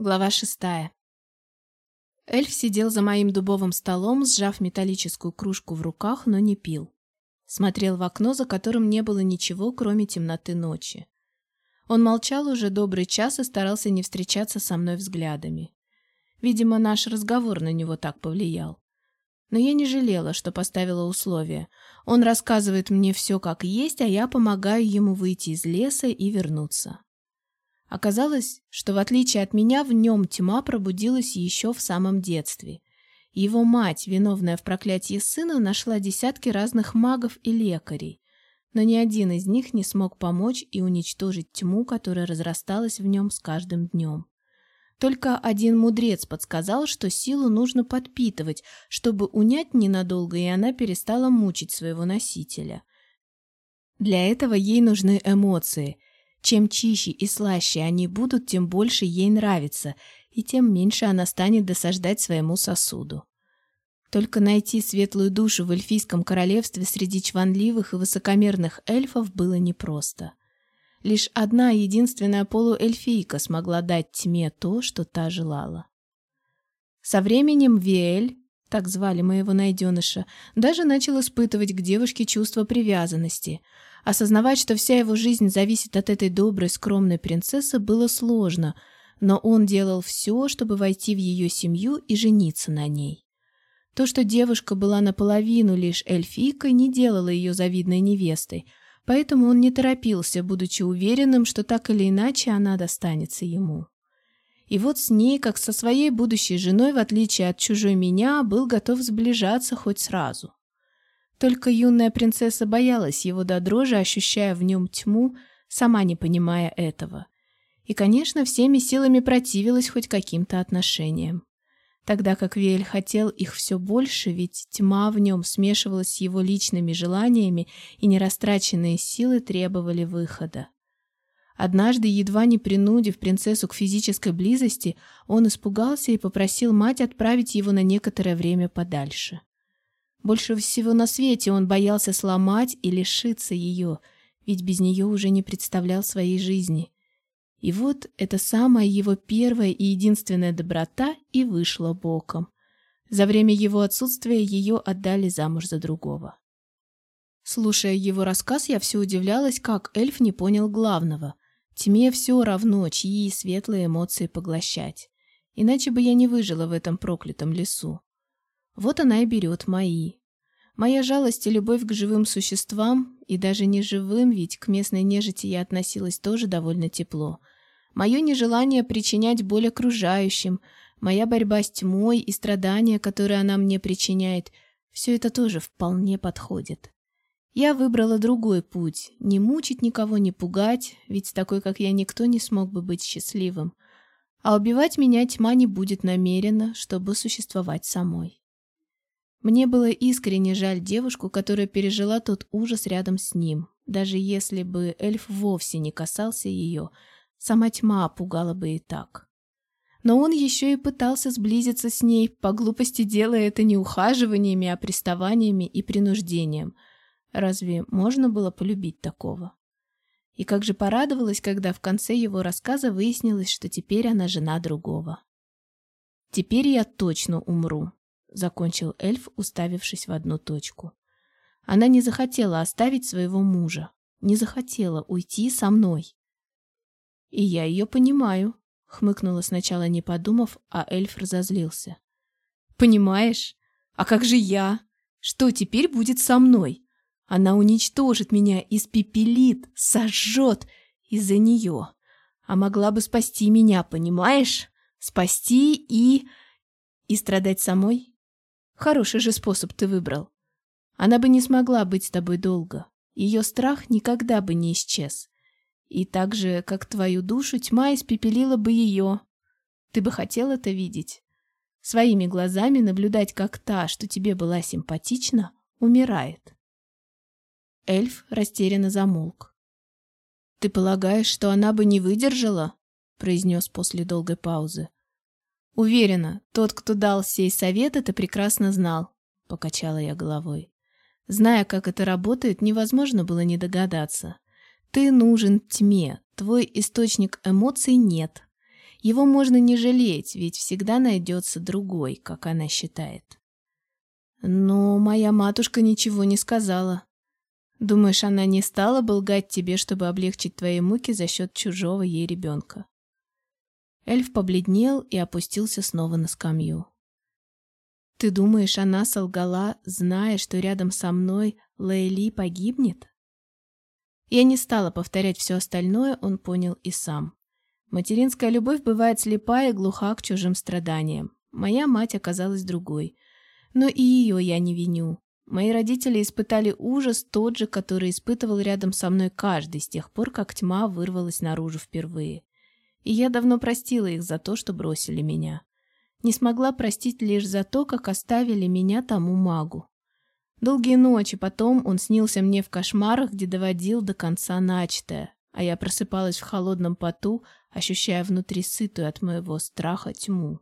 Глава шестая. Эльф сидел за моим дубовым столом, сжав металлическую кружку в руках, но не пил. Смотрел в окно, за которым не было ничего, кроме темноты ночи. Он молчал уже добрый час и старался не встречаться со мной взглядами. Видимо, наш разговор на него так повлиял. Но я не жалела, что поставила условия. Он рассказывает мне все как есть, а я помогаю ему выйти из леса и вернуться. Оказалось, что в отличие от меня в нем тьма пробудилась еще в самом детстве. Его мать, виновная в проклятии сына, нашла десятки разных магов и лекарей, но ни один из них не смог помочь и уничтожить тьму, которая разрасталась в нем с каждым днем. Только один мудрец подсказал, что силу нужно подпитывать, чтобы унять ненадолго, и она перестала мучить своего носителя. Для этого ей нужны эмоции – чем чище и слаще они будут, тем больше ей нравится, и тем меньше она станет досаждать своему сосуду. Только найти светлую душу в эльфийском королевстве среди чванливых и высокомерных эльфов было непросто. Лишь одна единственная полуэльфийка смогла дать тьме то, что та желала. Со временем Виэль, так звали моего найденыша, даже начал испытывать к девушке чувство привязанности – Осознавать, что вся его жизнь зависит от этой доброй, скромной принцессы, было сложно, но он делал все, чтобы войти в ее семью и жениться на ней. То, что девушка была наполовину лишь эльфийкой, не делало ее завидной невестой, поэтому он не торопился, будучи уверенным, что так или иначе она достанется ему. И вот с ней, как со своей будущей женой, в отличие от чужой меня, был готов сближаться хоть сразу. Только юная принцесса боялась его до дрожи, ощущая в нем тьму, сама не понимая этого. И, конечно, всеми силами противилась хоть каким-то отношениям. Тогда как Виэль хотел их все больше, ведь тьма в нем смешивалась с его личными желаниями, и нерастраченные силы требовали выхода. Однажды, едва не принудив принцессу к физической близости, он испугался и попросил мать отправить его на некоторое время подальше. Больше всего на свете он боялся сломать и лишиться ее, ведь без нее уже не представлял своей жизни. И вот эта самая его первая и единственная доброта и вышла боком. За время его отсутствия ее отдали замуж за другого. Слушая его рассказ, я все удивлялась, как эльф не понял главного. Тьме все равно, чьи светлые эмоции поглощать. Иначе бы я не выжила в этом проклятом лесу. Вот она и берет мои. Моя жалость и любовь к живым существам, и даже не живым, ведь к местной нежити я относилась тоже довольно тепло. Мое нежелание причинять боль окружающим, моя борьба с тьмой и страдания, которые она мне причиняет, все это тоже вполне подходит. Я выбрала другой путь — не мучить никого, не пугать, ведь такой, как я, никто не смог бы быть счастливым. А убивать меня тьма не будет намеренно, чтобы существовать самой. Мне было искренне жаль девушку, которая пережила тот ужас рядом с ним. Даже если бы эльф вовсе не касался ее, сама тьма пугала бы и так. Но он еще и пытался сблизиться с ней, по глупости делая это не ухаживаниями, а приставаниями и принуждением. Разве можно было полюбить такого? И как же порадовалась, когда в конце его рассказа выяснилось, что теперь она жена другого. «Теперь я точно умру», — закончил эльф, уставившись в одну точку. Она не захотела оставить своего мужа, не захотела уйти со мной. «И я ее понимаю», — хмыкнула сначала не подумав, а эльф разозлился. «Понимаешь? А как же я? Что теперь будет со мной? Она уничтожит меня, испепелит, сожжет из-за нее. А могла бы спасти меня, понимаешь? Спасти и... И страдать самой? Хороший же способ ты выбрал. Она бы не смогла быть с тобой долго. Ее страх никогда бы не исчез. И так же, как твою душу, тьма испепелила бы ее. Ты бы хотел это видеть? Своими глазами наблюдать, как та, что тебе была симпатична, умирает. Эльф растерянно замолк. «Ты полагаешь, что она бы не выдержала?» произнес после долгой паузы. Уверена, тот, кто дал сей совет, это прекрасно знал, покачала я головой. Зная, как это работает, невозможно было не догадаться. Ты нужен тьме, твой источник эмоций нет. Его можно не жалеть, ведь всегда найдется другой, как она считает. Но моя матушка ничего не сказала. Думаешь, она не стала бы лгать тебе, чтобы облегчить твои муки за счет чужого ей ребенка? Эльф побледнел и опустился снова на скамью. Ты думаешь, она солгала, зная, что рядом со мной Лейли погибнет? Я не стала повторять все остальное, он понял и сам. Материнская любовь бывает слепа и глуха к чужим страданиям. Моя мать оказалась другой. Но и ее я не виню. Мои родители испытали ужас тот же, который испытывал рядом со мной каждый с тех пор, как тьма вырвалась наружу впервые. И я давно простила их за то, что бросили меня. Не смогла простить лишь за то, как оставили меня тому магу. Долгие ночи потом он снился мне в кошмарах, где доводил до конца начатое, а я просыпалась в холодном поту, ощущая внутри сытую от моего страха тьму.